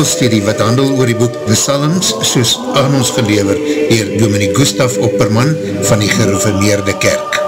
bybelstudie wat handel oor die boek The Psalms soos aan ons gelever dier Dominique Gustaf Opperman van die gereformeerde kerk.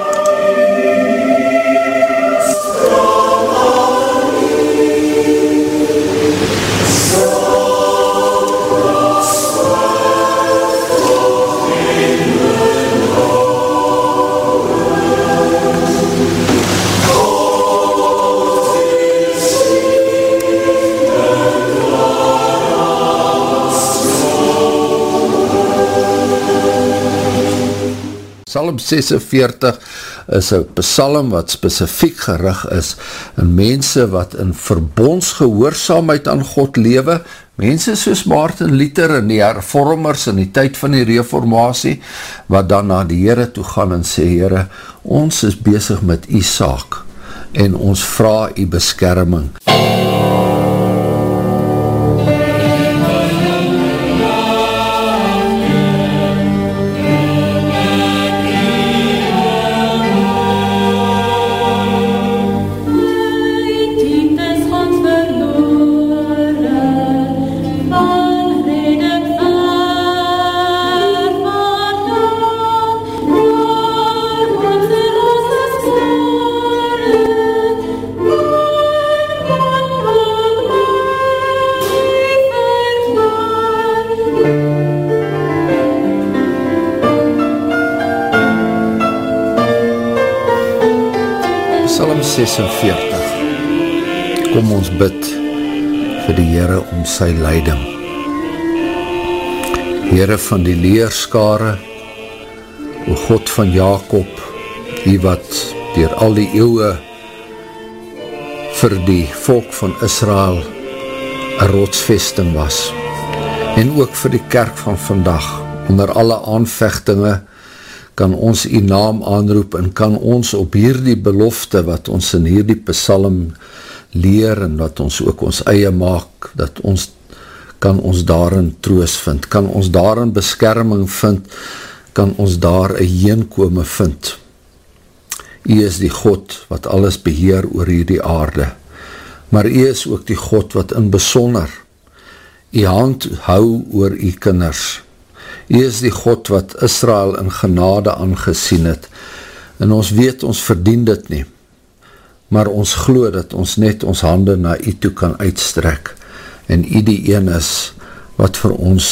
Psalm 46 is een psalm wat specifiek gerig is in mense wat in verbondsgehoorzaamheid aan God lewe, mense soos Maarten Luther en die hervormers in die tyd van die reformatie, wat dan na die Heere toe gaan en sê, Heere, ons is bezig met die saak en ons vraag die beskerming. Bid vir die Heere om sy leiding. Heere van die leerskare, o God van Jacob, die wat dier al die eeuwe vir die volk van Israel een rotsvesting was, en ook vir die kerk van vandag, onder alle aanvechtinge, kan ons die naam aanroep en kan ons op hierdie belofte wat ons in hierdie psalm leer en dat ons ook ons eie maak, dat ons kan ons daarin troos vind, kan ons daarin beskerming vind, kan ons daar een heenkome vind. U is die God wat alles beheer oor hierdie aarde, maar U is ook die God wat in besonder U hand hou oor U kinders. U is die God wat Israel in genade aangesien het, en ons weet ons verdien dit nie, maar ons glo dat ons net ons hande na u toe kan uitstrek en u die een is wat vir ons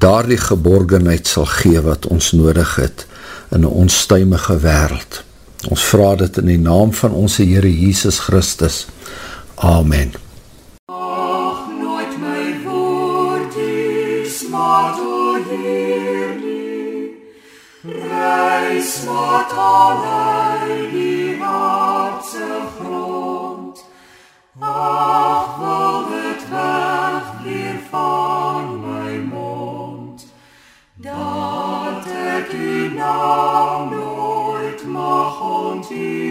daar die geborgenheid sal gee wat ons nodig het in een onstuimige wereld. Ons vraag dit in die naam van onze Heere Jesus Christus. Amen. Dat ek die naam nooit mag onthier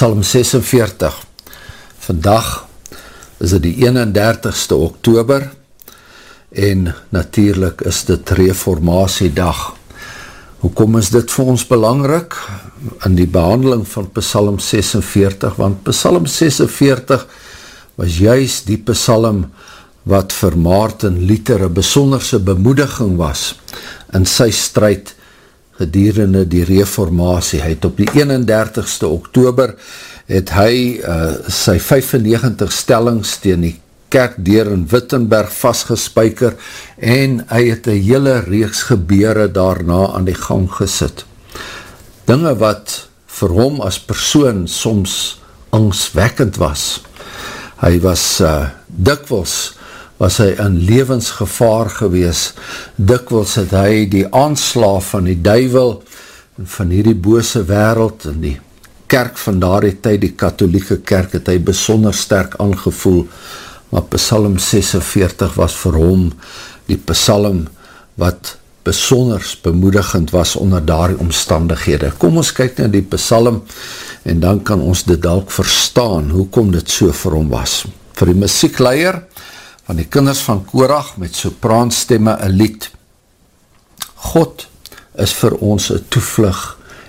Psalm 46 Vandag is dit die 31ste oktober en natuurlijk is dit reformatiedag. Hoekom is dit vir ons belangrik in die behandeling van Psalm 46? Want Psalm 46 was juist die psalm wat vir Maarten Luther een besonderse bemoediging was in sy strijd gedurende die reformatie. Hy het op die 31ste oktober het hy uh, sy 95 stellings tegen die kerkdeur in Wittenberg vastgespijker en hy het een hele reeks gebeure daarna aan die gang gesit. Dinge wat vir hom as persoon soms angswekkend was. Hy was uh, dikwels was hy in levensgevaar gewees. Dikwels het hy die aanslaaf van die duivel van hierdie bose wereld en die kerk van daardie tyd, die katholieke kerk, het hy besonder sterk aangevoel, maar psalm 46 was vir hom die psalm wat besonders bemoedigend was onder daardie omstandighede. Kom ons kyk na die psalm en dan kan ons dit dalk verstaan, hoekom dit so vir hom was. Vir die muziekleier van die kinders van Korach met sopraanstemme een lied. God is vir ons een toevlug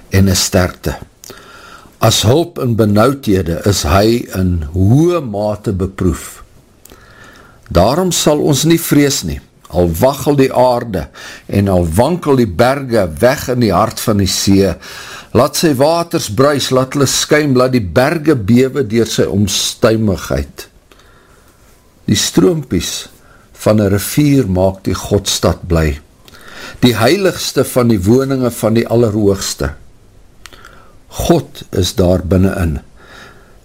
en een sterkte. As hulp en benauwdhede is hy in hoë mate beproef. Daarom sal ons nie vrees nie, al wachel die aarde en al wankel die berge weg in die hart van die see, laat sy waters bruis, laat hulle skuim, laat die berge bewe dier sy omstuimigheid. Die stroompies van een rivier maak die Godstad bly, die heiligste van die woninge van die allerhoogste. God is daar binnenin.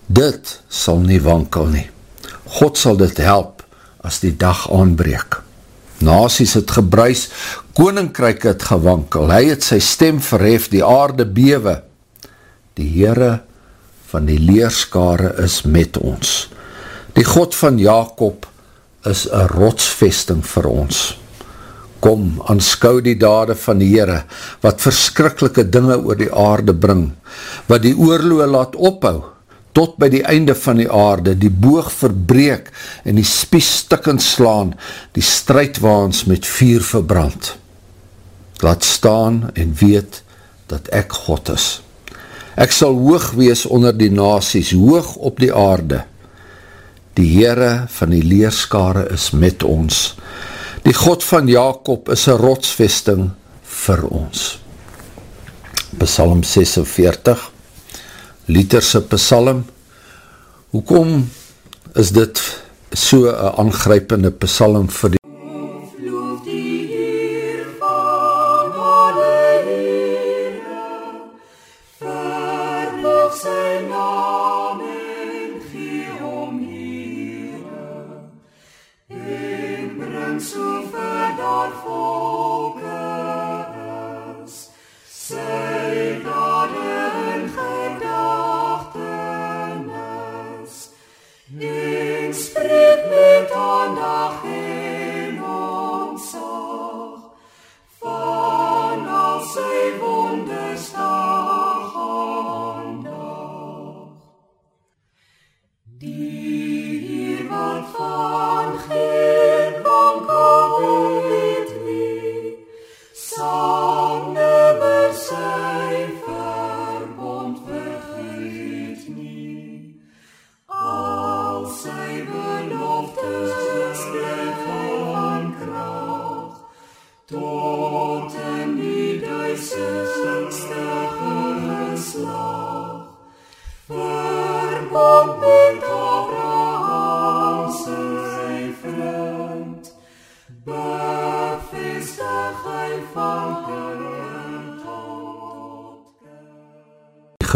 Dit sal nie wankel nie. God sal dit help as die dag aanbreek. Nasies het gebruis, koninkryk het gewankel, hy het sy stem verhef, die aarde bewe. Die Heere van die leerskare is met ons. Die God van Jacob is een rotsvesting vir ons. Kom, aanskou die dade van die Heere, wat verskrikkelike dinge oor die aarde bring, wat die oorloe laat ophou, tot by die einde van die aarde, die boog verbreek en die spies stikkend slaan, die strijdwaans met vuur verbrand. Laat staan en weet dat ek God is. Ek sal hoog wees onder die nasies, hoog op die aarde. Die Heere van die leerskare is met ons. Die God van Jacob is een rotsvesting vir ons. Psalm 46 Literse psalm Hoekom is dit so een aangrypende psalm vir die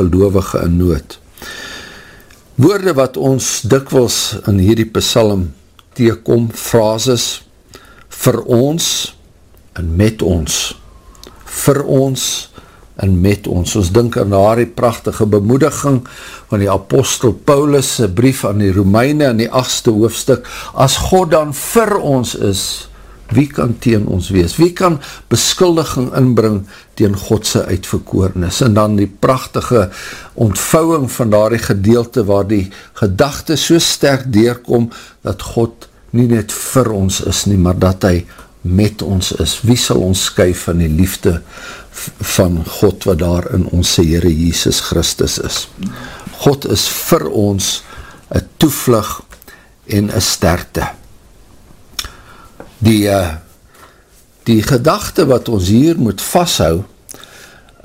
gelovige in nood. Woorde wat ons dikwels in hierdie psalm teekom, frases, vir ons en met ons, vir ons en met ons. Ons dink aan die prachtige bemoediging van die apostel Paulus' brief aan die Romeine in die achtste hoofdstuk, as God dan vir ons is, wie kan teen ons wees? Wie kan beskuldiging inbring teen Godse uitverkoornis? En dan die prachtige ontvouwing van daar die gedeelte waar die gedachte so sterk deurkom dat God nie net vir ons is nie, maar dat hy met ons is. Wie sal ons skuif van die liefde van God wat daar in onze Heere Jesus Christus is? God is vir ons een toevlug en een sterkte die, uh, die gedachte wat ons hier moet vasthou,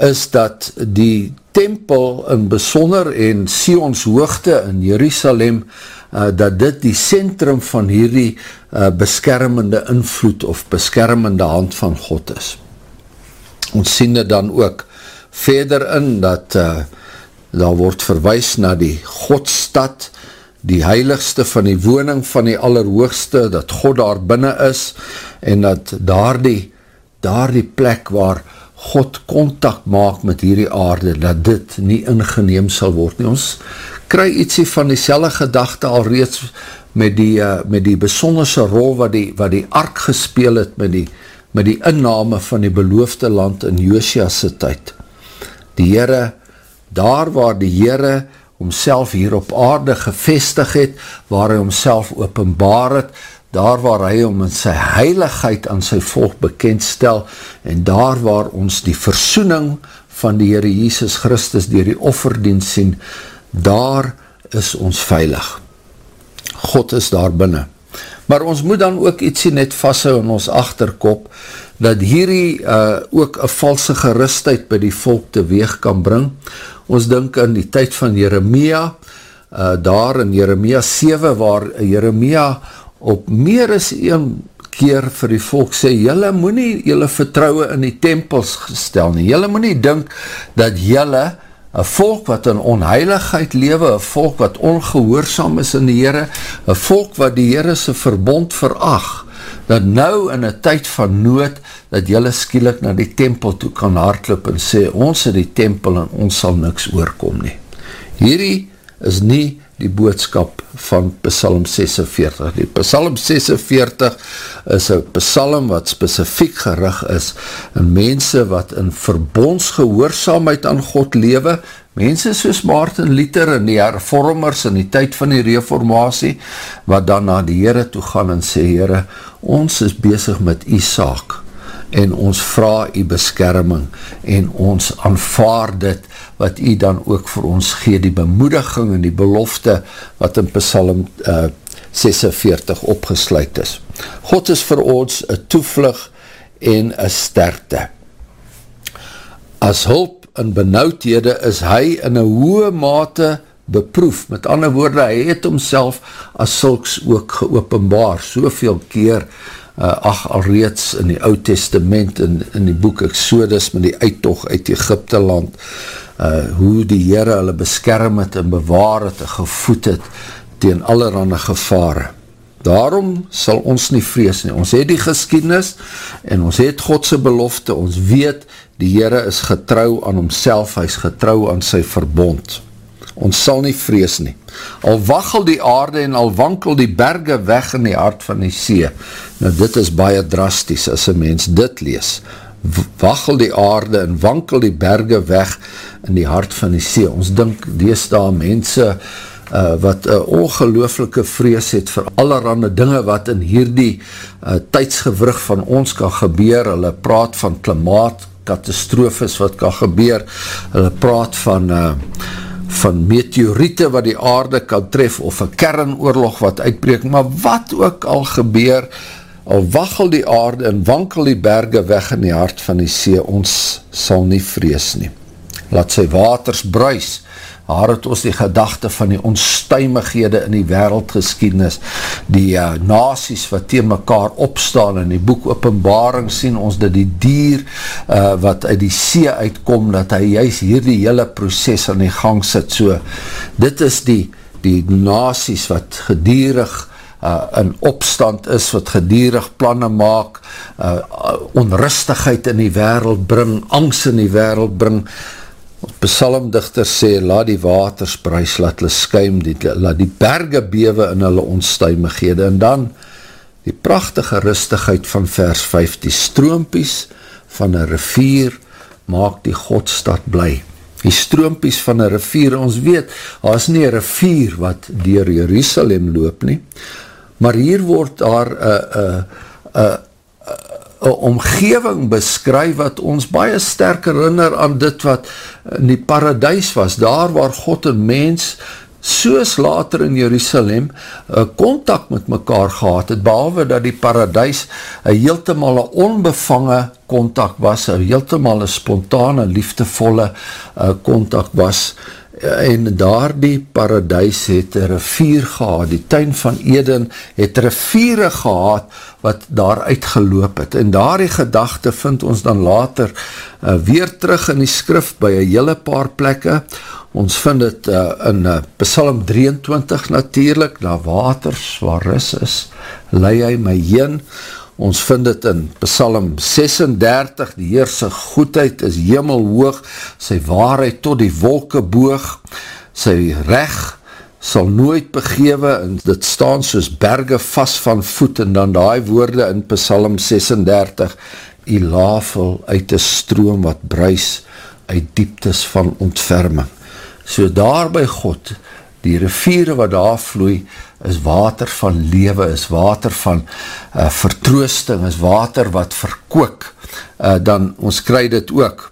is dat die tempel in besonder en Sions hoogte in Jerusalem, uh, dat dit die centrum van hierdie uh, beskermende invloed of beskermende hand van God is. Ons sien dit dan ook verder in, dat uh, daar word verwijs na die Godstad, die heiligste van die woning van die allerhoogste, dat God daar binnen is, en dat daar die, daar die plek waar God contact maak met hierdie aarde, dat dit nie ingeneem sal word nie. Ons kry ietsie van die selle gedachte al reeds met die, uh, met die besonderse rol wat die, wat die ark gespeel het met die, met die inname van die beloofde land in Josia's tyd. Die Heere, daar waar die Heere homself hier op aarde gevestig het, waar hy homself openbaar het, daar waar hy om in sy heiligheid aan sy volk bekendstel, en daar waar ons die versoening van die Heere Jesus Christus dier die offerdienst sien, daar is ons veilig. God is daar binnen. Maar ons moet dan ook ietsie net vasthou in ons achterkop, dat hierdie uh, ook een valse gerustheid by die volk teweeg kan bring. Ons dink in die tyd van Jeremia, uh, daar in Jeremia 7, waar Jeremia op meer as een keer vir die volk sê, jylle moet nie jylle vertrouwe in die tempels gestel nie, jylle moet nie dink dat jylle een volk wat in onheiligheid lewe, een volk wat ongehoorzaam is in die Heere, een volk wat die Heere sy verbond verag, dat nou in een tyd van nood, dat jylle skielik na die tempel toe kan hardloop en sê, ons is die tempel en ons sal niks oorkom nie. Hierdie is nie die boodskap van Psalm 46. Die Psalm 46 is een psalm wat specifiek gerig is in mense wat in verbondsgehoorzaamheid aan God lewe, mense soos Martin Luther en die hervormers in die tyd van die reformatie, wat dan na die Heere toe gaan en sê, Heere, ons is bezig met die saak, en ons vraag die beskerming, en ons aanvaard dit, wat u dan ook vir ons gee, die bemoediging en die belofte, wat in Psalm uh, 46 opgesluit is. God is vir ons een toevlug en een sterkte. As hulp in benauwdhede is hy in een hoge mate beproef. Met ander woorde, hy het homself as sulks ook geopenbaar, soveel keer uh, ach alreeds in die oud testament in, in die boek Exodus met die uittocht uit Egypte land uh, hoe die Heere hulle beskerm het en bewaar het en gevoed het tegen allerhande gevare daarom sal ons nie vrees nie ons het die geskiednis en ons het Godse belofte ons weet die Heere is getrouw aan homself hy is getrouw aan sy verbond ons sal nie vrees nie. Al waggel die aarde en al wankel die berge weg in die hart van die see. Nou dit is baie drasties as een mens dit lees. Waggel die aarde en wankel die berge weg in die hart van die see. Ons dink dees daar mense uh, wat een ongelooflike vrees het vir allerhande dinge wat in hierdie uh, tydsgewrug van ons kan gebeur. Hulle praat van klimaat, katastrofes wat kan gebeur. Hulle praat van uh, van meteoriete wat die aarde kan tref of een kernoorlog wat uitbreek, maar wat ook al gebeur, al waggel die aarde en wankel die berge weg in die hart van die see, ons sal nie vrees nie. Laat sy waters bruis, haar het ons die gedachte van die onstuimighede in die wereldgeschiedenis, die uh, nasies wat tegen mekaar opstaan, in die boek openbaring sien ons dat die dier uh, wat uit die see uitkom, dat hy juist hier die hele proces aan die gang sit, so dit is die, die nasies wat gedierig uh, in opstand is, wat gedierig plannen maak, uh, onrustigheid in die wereld bring, angst in die wereld bring, psalmdichter sê, laat die waters prijs, laat hulle skuim, die, laat die berge bewe in hulle onstuimighede, en dan die prachtige rustigheid van vers 5, die stroompies van een rivier maak die Godstad bly. Die stroompies van een rivier, ons weet, daar is nie een rivier wat dier Jerusalem loop nie, maar hier word daar een een omgeving beskryf wat ons baie sterk herinner aan dit wat in die paradijs was, daar waar God en mens soos later in Jerusalem contact met mekaar gehad het, behalwe dat die paradijs een heeltemal een onbevange contact was, een heeltemal een spontane, liefdevolle contact was, en daar die paradijs het een rivier gehad, die tuin van Eden het riviere gehad wat daar uitgeloop het, en daar die gedachte vind ons dan later uh, weer terug in die skrif by een hele paar plekke, ons vind het uh, in uh, Psalm 23 natuurlijk, na waters waar ris is, lei hy my heen, Ons vind het in Psalm 36, die Heerse goedheid is hemelhoog, sy waarheid tot die wolke boog, sy recht sal nooit begewe en dit staan soos berge vast van voet. En dan die woorde in Psalm 36 die lafel uit die stroom wat bruis uit dieptes van ontferming. So daar by God, die riviere wat daar vloei, is water van lewe, is water van uh, vertroosting, is water wat verkook, uh, dan ons kry dit ook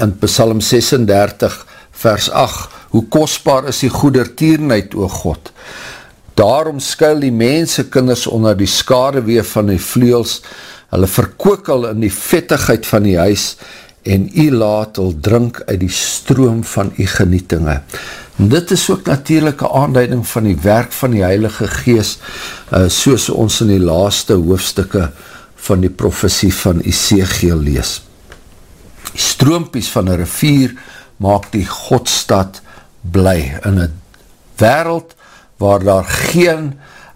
in Psalm 36 vers 8, hoe kostbaar is die goedertierenheid, o God. Daarom skuil die mense kinders onder die skadewee van die vleels, hulle verkookel in die vettigheid van die huis, u laat al drink uit die stroom van u genietinge. En dit is ook natuurlijke aanduiding van die werk van die Heilige Gees, uh, soos ons in die laaste hoofstukke van die profesie van Ezekiel lees. Die stroompies van die rivier maak die Godstad bly in een wereld waar daar geen,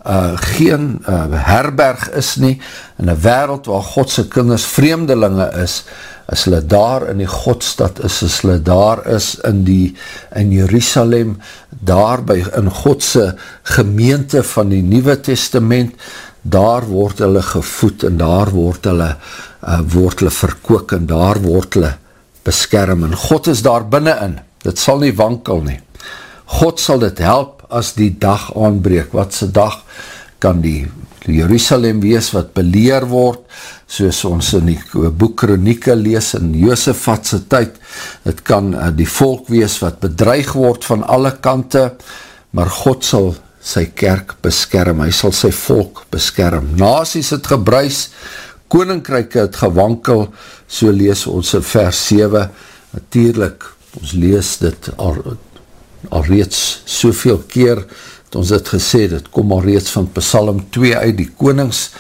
uh, geen uh, herberg is nie, in een wereld waar Godse kinders vreemdelinge is, as hulle daar in die Godstad is, as hulle daar is in die, in Jerusalem, daar by, in Godse gemeente van die Nieuwe Testament, daar word hulle gevoed en daar word hulle, uh, word hulle verkook en daar word hulle beskerm. En God is daar binnenin, dit sal nie wankel nie. God sal dit help as die dag aanbreek, wat se dag kan die Jerusalem wees wat beleer word, soos ons in die boek Kronieke lees in Josefatse tyd, het kan eh, die volk wees wat bedreig word van alle kante, maar God sal sy kerk beskerm, hy sal sy volk beskerm. Nasies het gebruis, koninkryke het gewankel, so lees ons in vers 7, natuurlijk, ons lees dit al, al reeds soveel keer, het ons het gesê, dit kom al reeds van Psalm 2 uit, die konings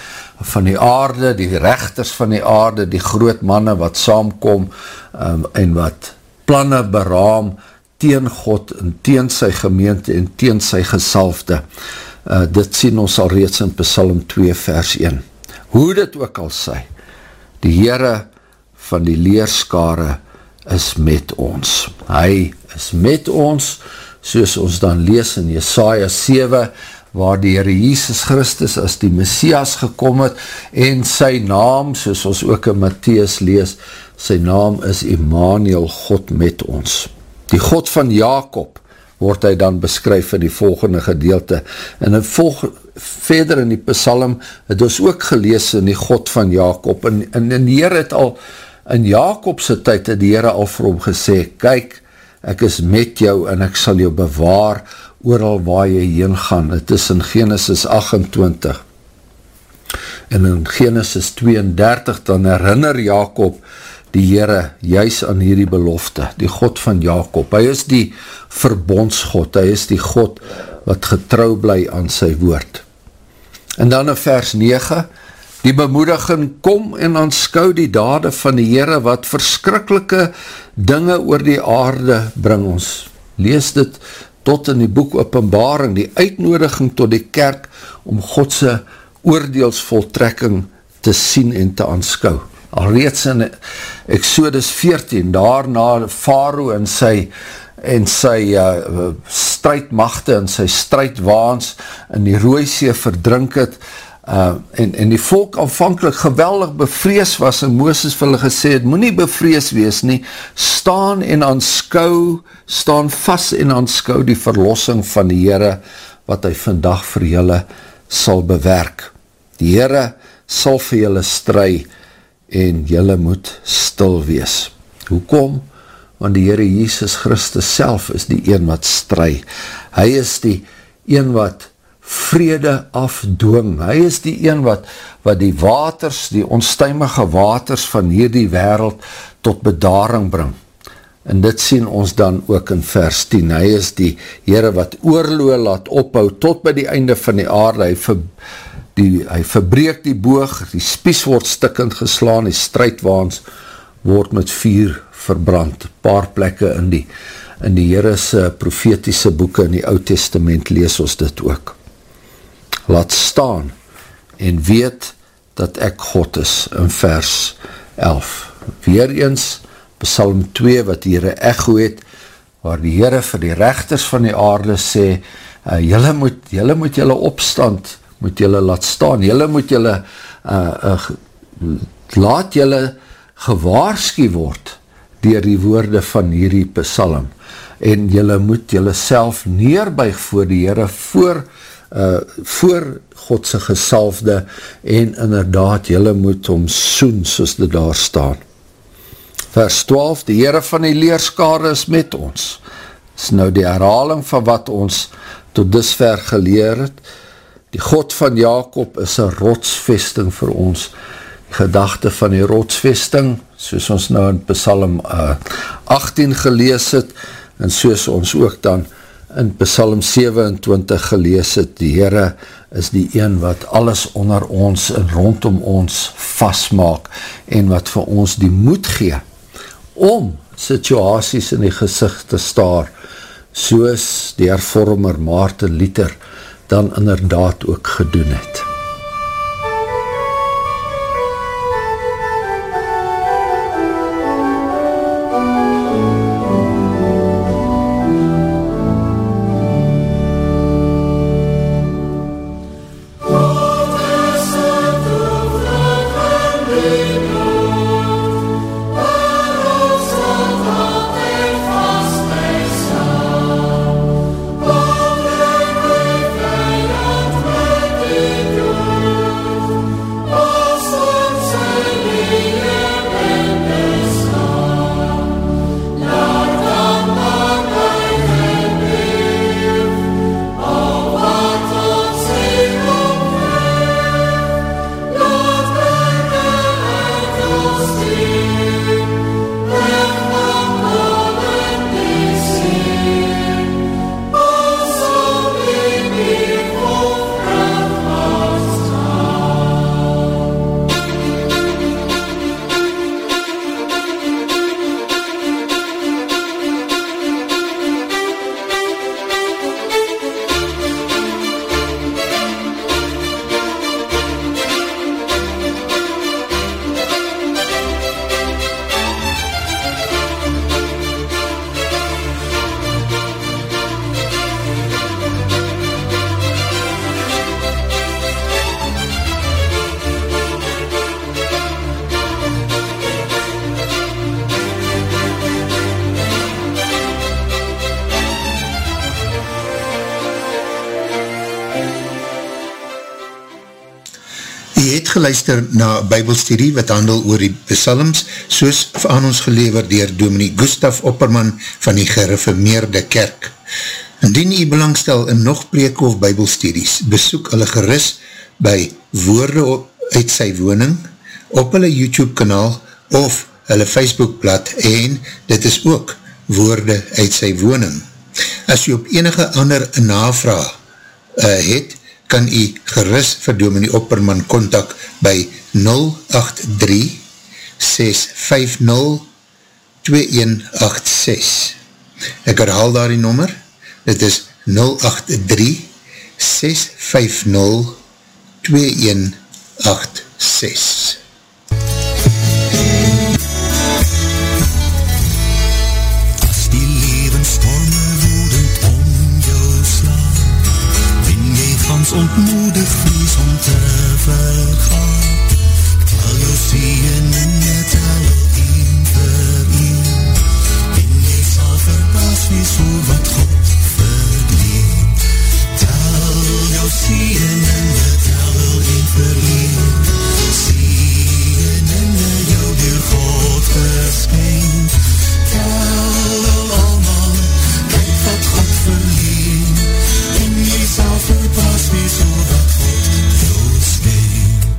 van die aarde, die rechters van die aarde, die groot manne wat saamkom um, en wat planne beraam teen God en teen sy gemeente en teen sy gesalfde. Uh, dit sien ons al reeds in Psalm 2 vers 1. Hoe dit ook al sê, die Heere van die leerskare is met ons. Hy is met ons, soos ons dan lees in Jesaja 7, waar die Heere Jesus Christus as die Messias gekom het, en sy naam, soos ons ook in Matthäus lees, sy naam is Immanuel, God met ons. Die God van Jacob, word hy dan beskryf in die volgende gedeelte, en in volg, verder in die psalm, het ons ook gelees in die God van Jacob, en, en, en die Heere het al, in Jacobse tyd het die Heere al vir hom gesê, kyk, ek is met jou en ek sal jou bewaar ooral waar jy heen gaan. Het is in Genesis 28 en in Genesis 32 dan herinner Jacob die Heere juist aan hierdie belofte, die God van Jacob. Hy is die verbondsgod, hy is die God wat getrouw bly aan sy woord. En dan in vers 9, die bemoediging kom en aanskou die dade van die Heere wat verskrikkelike dinge oor die aarde bring ons. Lees dit tot in die boek openbaring, die uitnodiging tot die kerk om Godse oordeelsvoltrekking te sien en te aanskou. Al reeds in Exodus 14, daarna Faro en sy en sy uh, strijdmachte en sy strijdwaans in die rooisee verdrink het, Uh, en, en die volk aanvankelijk geweldig bevrees was en Mooses vir hulle gesê het, moet nie bevrees wees nie, staan en aanskou, staan vast en aanskou die verlossing van die Heere, wat hy vandag vir julle sal bewerk. Die Heere sal vir julle stry en julle moet stil wees. Hoekom? Want die Heere Jesus Christus self is die een wat stry. Hy is die een wat vrede afdoong. Hy is die een wat, wat die waters, die onstuimige waters van hierdie wereld tot bedaring bring. En dit sien ons dan ook in vers 10. Hy is die Heere wat oorloo laat ophou tot by die einde van die aarde. Hy, ver, die, hy verbreek die boog, die spies word stikkend geslaan, die strijdwaans word met vuur verbrand. Paar plekke in die, in die Heere's profetiese boeken in die Oud Testament lees ons dit ook laat staan en weet dat ek God is, in vers 11. Weereens, Psalm 2, wat hier een echo het, waar die Heere vir die rechters van die aarde sê, uh, jylle moet, jylle moet jylle opstand, moet jylle laat staan, jylle moet jylle, uh, uh, laat jylle gewaarski word, dier die woorde van hierdie psalm, en jylle moet jylle self neerbuig voor die Heere, voor, uh, voor Godse gesalfde, en inderdaad, jylle moet om soen, soos dit daar staan. Vers 12, die Heere van die leerskare is met ons. Dit is nou die herhaling van wat ons tot disver geleer het. Die God van Jacob is een rotsvesting vir ons. Die gedachte van die rotsvesting, soos ons nou in Psalm uh, 18 gelees het, en soos ons ook dan in Psalm 27 gelees het, die Heere is die een wat alles onder ons en rondom ons vastmaak, en wat vir ons die moed gee, om situasies in die gezicht te staar, soos die hervormer Maarten Luther dan inderdaad ook gedoen het. Geluister na bybelstudie wat handel oor die psalms, soos aan ons gelever dier Dominique Gustaf Opperman van die gereformeerde kerk. Indien jy belangstel in nog preek of bybelstudies, besoek hulle geris by woorde op, uit sy woning, op hulle YouTube kanaal of hulle Facebookblad en dit is ook woorde uit sy woning. As jy op enige ander navraag uh, het, kan u geris vir Dominie Opperman kontak by 083-650-2186. Ek herhaal daar die nommer, dit is 083-650-2186. ontmoedig vies om te vergaan. Al jou sien en het al een vir een, en jy sal verbaas wees hoe wat God verdien. Tel jou sien en het al een vir een, sien en jou deur God verskyn. Tel